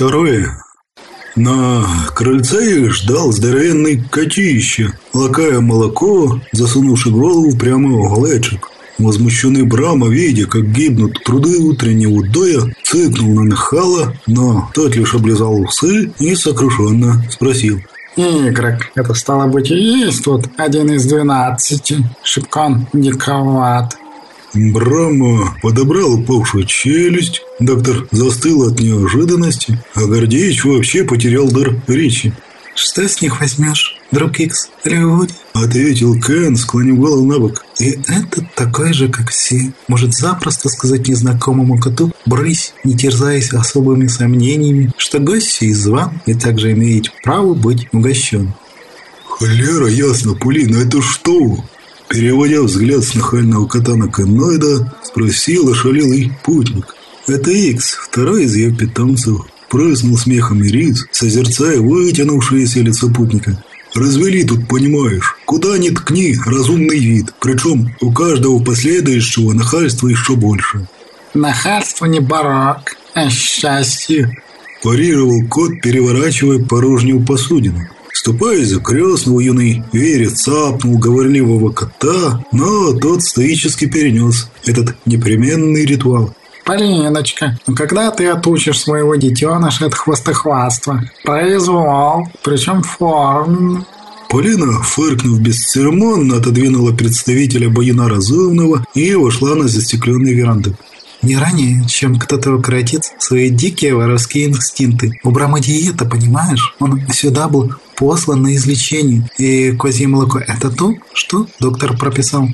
Второе. На крыльце их ждал здоровенный котище, лакая молоко, засунувши голову прямо в глечик. Возмущенный Брама, видя, как гибнут труды утреннего удоя, цыкнул на нахала, но тот лишь облизал усы и сокрушенно спросил. «Игрок, это стало быть и есть вот один из двенадцати. Шибкон диковат». Брама подобрал упавшую челюсть, доктор застыл от неожиданности, а Гордеич вообще потерял дар речи. «Что с них возьмешь, друг Икс? Люди?» Ответил Кен, склонив голову на бок. «И этот такой же, как все. Может запросто сказать незнакомому коту «брысь», не терзаясь особыми сомнениями, что гость из зван и также имеет право быть угощен». «Холера, ясно, Пулина, это что?» Переводя взгляд с нахального кота на каноида, спросил ошалелый путник. «Это Икс, второй из ее питомцев». Прыснул смехом Ирис, созерцая вытянувшееся лицо путника. «Развели тут, понимаешь. Куда ни ткни, разумный вид. Причем у каждого последующего нахальства еще больше». «Нахальство не барак, а счастье», парировал кот, переворачивая порожнюю посудину. Ступая за крестного, юный верец цапнул говорливого кота, но тот стоически перенес этот непременный ритуал. «Полиночка, ну когда ты отучишь своего детеныша от хвостохвастства? Произвол, причем форменно». Полина, фыркнув бесцеремонно, отодвинула представителя Боина Разумного и вошла на застекленные веранды. Не ранее, чем кто-то укротит свои дикие воровские инстинкты. У Брама диета, понимаешь? Он сюда был послан на излечение. И козье молоко – это то, что доктор прописал.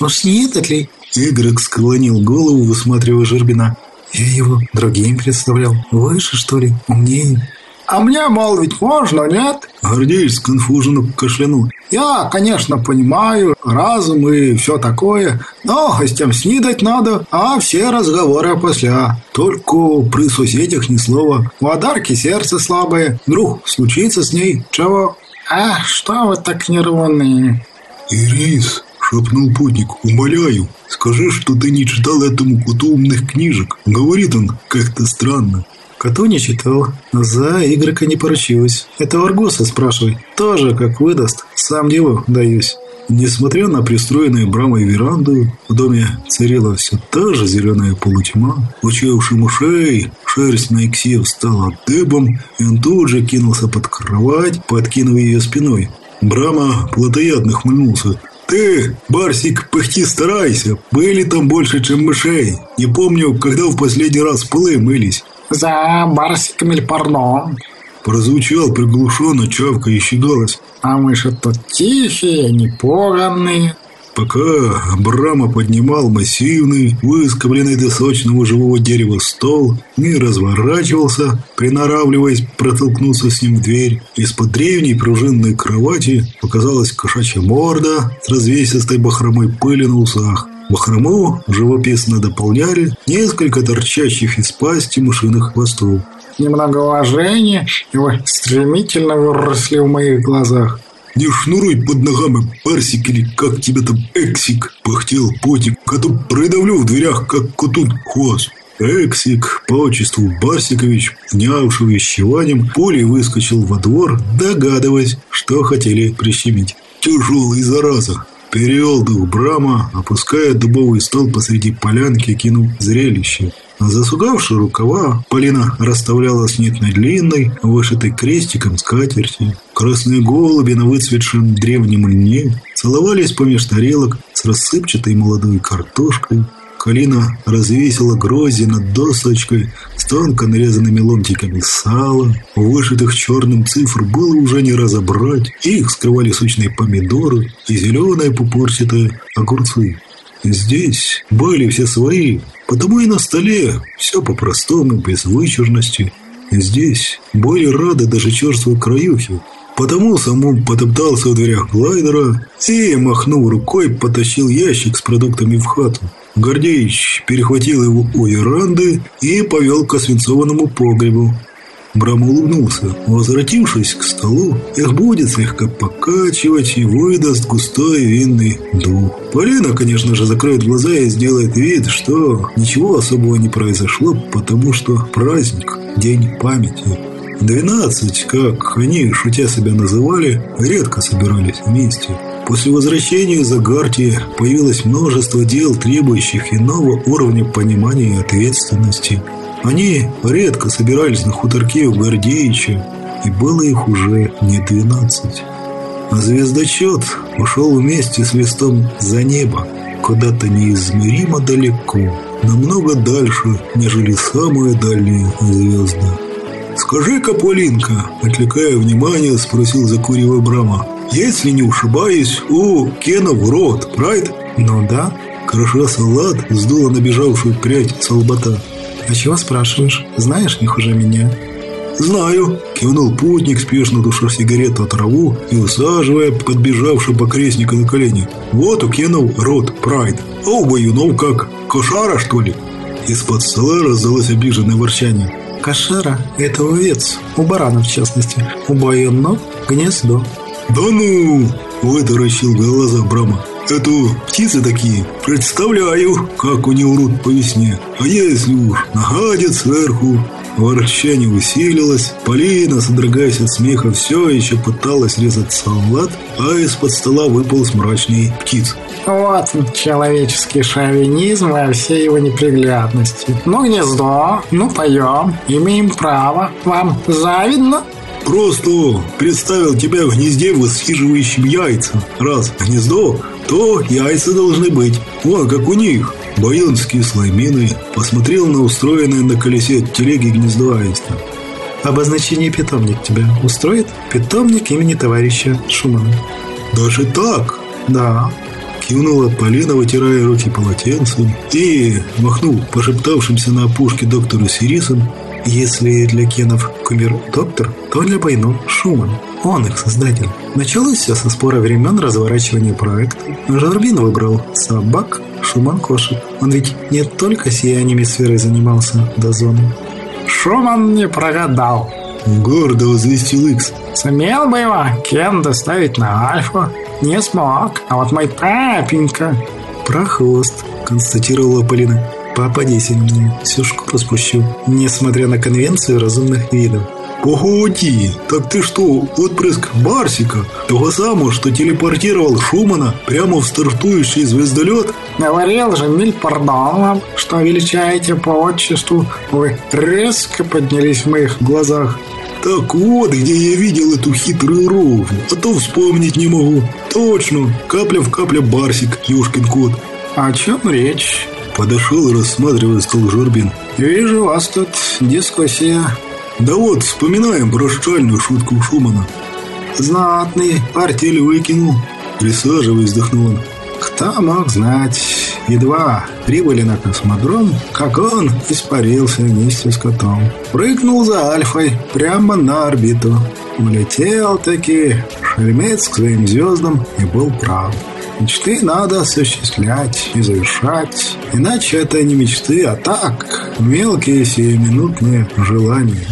Уж не этот ли? Игорь склонил голову, высматривая Жербина. Я его другим представлял. Выше, что ли? Умнее. А мне, мол, ведь можно, нет? Гордеевич сконфуженно кашлянул. Я, конечно, понимаю, разум и все такое, но гостям снидать надо, а все разговоры после. Только при соседях ни слова. У Адарки сердце слабое, вдруг случится с ней чего? А, что вы так нервные? Ирис, шепнул путник, умоляю, скажи, что ты не читал этому коту умных книжек. Говорит он как-то странно. Коту не читал, за игрока не поручилась. Это Аргоса спрашивай. Тоже, как выдаст, сам делу даюсь. Несмотря на пристроенную брамой веранду, в доме царила все та же зеленая полутьма. Учевшим ушей, шерсть на иксе встала дыбом, и он тут же кинулся под кровать, подкинув ее спиной. Брама плотоядно хмыльнулся. «Ты, Барсик, пыхти старайся. Были там больше, чем мышей. Не помню, когда в последний раз полы мылись. «За барсиком или пардон?» Прозвучал приглушенно, чавкающий голос. «А мыши тут тихие, непуганные». Пока Брама поднимал массивный, выскобленный до сочного живого дерева стол и разворачивался, приноравливаясь протолкнуться с ним в дверь, из-под древней пружинной кровати показалась кошачья морда с развесистой бахромой пыли на усах. Бахрому живописно дополняли несколько торчащих из пасти мышиных хвостов. Немного уважения, и вы стремительно выросли в моих глазах. «Не шнуруй под ногами, парсик или как тебя там, эксик!» – пыхтел потик, а то придавлю в дверях, как кутун хвост. Эксик, по отчеству Барсикович, внявший вещеванием, пулей выскочил во двор, догадываясь, что хотели прищемить. «Тяжелый, зараза!» Перевел дух Брама, опуская дубовый стол посреди полянки, кинул зрелище. Засугавши рукава, Полина расставляла снитной длинной, вышитой крестиком скатерти. Красные голуби на выцветшем древнем льне целовались помеж тарелок с рассыпчатой молодой картошкой. Калина развесила грози над досочкой с тонко нарезанными ломтиками сала. Вышитых черным цифр было уже не разобрать. Их скрывали сочные помидоры и зеленые пупорчатые огурцы. Здесь были все свои, потому и на столе все по-простому, без вычурности. Здесь были рады даже черствой краюхи, потому самум потоптался в дверях глайдера и, махнув рукой, потащил ящик с продуктами в хату. Гордеич перехватил его у веранды и повел к освинцованному погребу. Брам улыбнулся. Возвратившись к столу, их будет слегка покачивать и выдаст густой винный дух. Полина, конечно же, закроет глаза и сделает вид, что ничего особого не произошло, потому что праздник. день памяти. Двенадцать, как они, шутя себя называли, редко собирались вместе. После возвращения из Агарти появилось множество дел, требующих иного уровня понимания и ответственности. Они редко собирались на хуторке у Гордеича, и было их уже не двенадцать. А звездочет ушел вместе с листом за небо, куда-то неизмеримо далеко, намного дальше, нежели самые дальние звезды. «Скажи-ка, Полинка», — отвлекая внимание, спросил закуривая Брама, «если не ушибаюсь, у Кена в рот, прайд?» «Ну да». Кроша салат сдула набежавшую прядь с лобота. «А чего спрашиваешь? Знаешь не хуже меня?» «Знаю», – кивнул путник, спешно душа сигарету от траву и усаживая подбежавшего покрестника на колени. «Вот у Кенов рот Прайд, а у Баюнов как? Кошара, что ли?» Из-под стола раздалось обиженное ворчание. Кошара – это овец, у баранов в частности, у Баюнов – гнездо. «Да ну!» – вытаращил глаза Брама. «Это птицы такие. Представляю, как они урут по весне. А если уж нагадят сверху, Ворчание усилилось. Полина, содрогаясь от смеха, все еще пыталась резать салат, а из-под стола выпал мрачный птиц. Вот человеческий шовинизм во всей его неприглядности. Ну, гнездо, ну, поем, имеем право. Вам завидно? Просто представил тебя в гнезде, высиживающем яйца. Раз гнездо, то яйца должны быть. Вон, как у них. Баян с кислой миной посмотрел на устроенное на колесе телеги гнездо аиста. Обозначение питомник тебя устроит? Питомник имени товарища Шумана. Даже так? Да. Кивнула Полина, вытирая руки полотенцем и махнул пошептавшимся на опушке доктору Сирисом. Если для Кенов кумир доктор, то для Байну Шуман. Он их создатель. Началось все со спора времен разворачивания проекта. Жарбин выбрал собак, Шуман кошек. Он ведь не только сияниями сферы занимался до зоны. Шуман не прогадал. Гордо возвестил Икс. Сумел бы его Кен доставить на Альфу. Не смог. А вот мой папенька... Прохвост, констатировала Полина. Папа десять мне, всю шкуру спущу, несмотря на конвенцию разумных видов. Погоди, так ты что, отпрыск Барсика? Того самого, что телепортировал Шумана прямо в стартующий звездолет? Говорил же Миль Пардон что величаете по отчеству. Вы резко поднялись в моих глазах. Так вот, где я видел эту хитрую ровню, а то вспомнить не могу. Точно, капля в капля Барсик, ёшкин кот. О чем речь? Подошел, рассматривая стол Жорбин. Вижу, вас тут дискуссия. Да вот, вспоминаем прощальную шутку Шумана. Знатный, артель выкинул. Присаживаясь, вздохнул он. Кто мог знать? Едва прибыли на космодром, как он испарился вместе с котом. Прыгнул за Альфой прямо на орбиту. Улетел таки шельмец к своим звездам и был прав. Мечты надо осуществлять и завершать. Иначе это не мечты, а так, мелкие сиюминутные желания.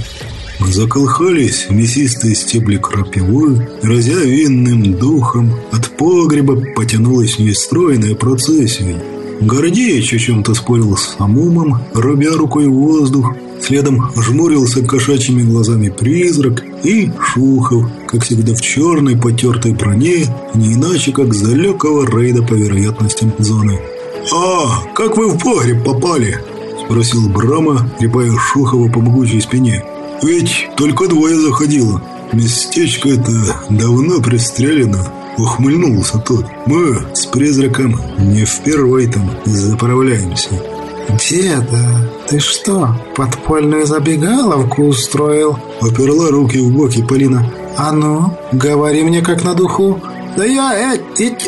Заколыхались мясистые стебли крапивы, разя винным духом. От погреба потянулась нестройная процессия. Гордеич о чем-то спорил с Амумом, рубя рукой воздух. Следом жмурился кошачьими глазами призрак и Шухов, как всегда в черной потертой броне, не иначе как с далекого рейда по вероятностям зоны. «А, как вы в погреб попали?» – спросил Брама, трепая Шухова по могучей спине. Ведь только двое заходило. Местечко это давно пристрелено. Ухмыльнулся тот. Мы с призраком не впервые там заправляемся. «Деда, ты что, подпольную забегаловку устроил?» Оперла руки в боки Полина. «А ну, говори мне как на духу». «Да я э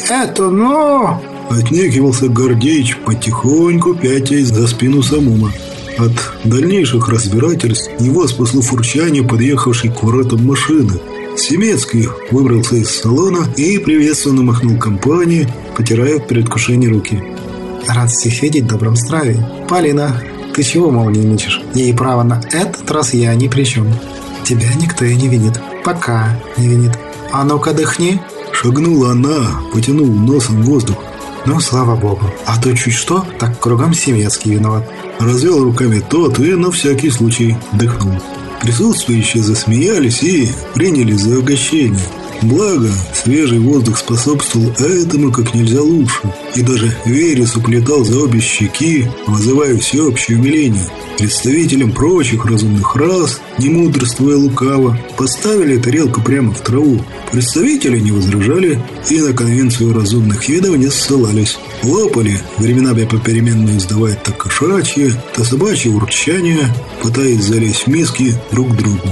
это, ну...» Отнекивался Гордеич, потихоньку пятясь за спину Самума. От дальнейших разбирательств его спасло фурчание подъехавшей к воротам машины. Семецкий выбрался из салона и приветственно махнул компании, потирая в предвкушении руки. «Рад всех видеть в добром здравии. Полина, ты чего молниеничаешь? Ей право на этот раз я ни при чем. Тебя никто и не винит. Пока не винит. А ну-ка дыхни!» Шагнула она, потянул носом воздух. Ну, слава богу. А то чуть что, так кругом Семецкий виноват. Развел руками тот и на всякий случай дыхнул. Присутствующие засмеялись и принялись за угощение. Благо, свежий воздух способствовал этому как нельзя лучше, и даже Верес уплетал за обе щеки, вызывая всеобщее умиление. Представителям прочих разумных рас, не мудрствуя лукаво, поставили тарелку прямо в траву. Представители не возражали и на конвенцию разумных видов не ссылались. Лопали, временами попеременно издавая то кошачье, то собачье урчание, пытаясь залезть в миски друг к другу.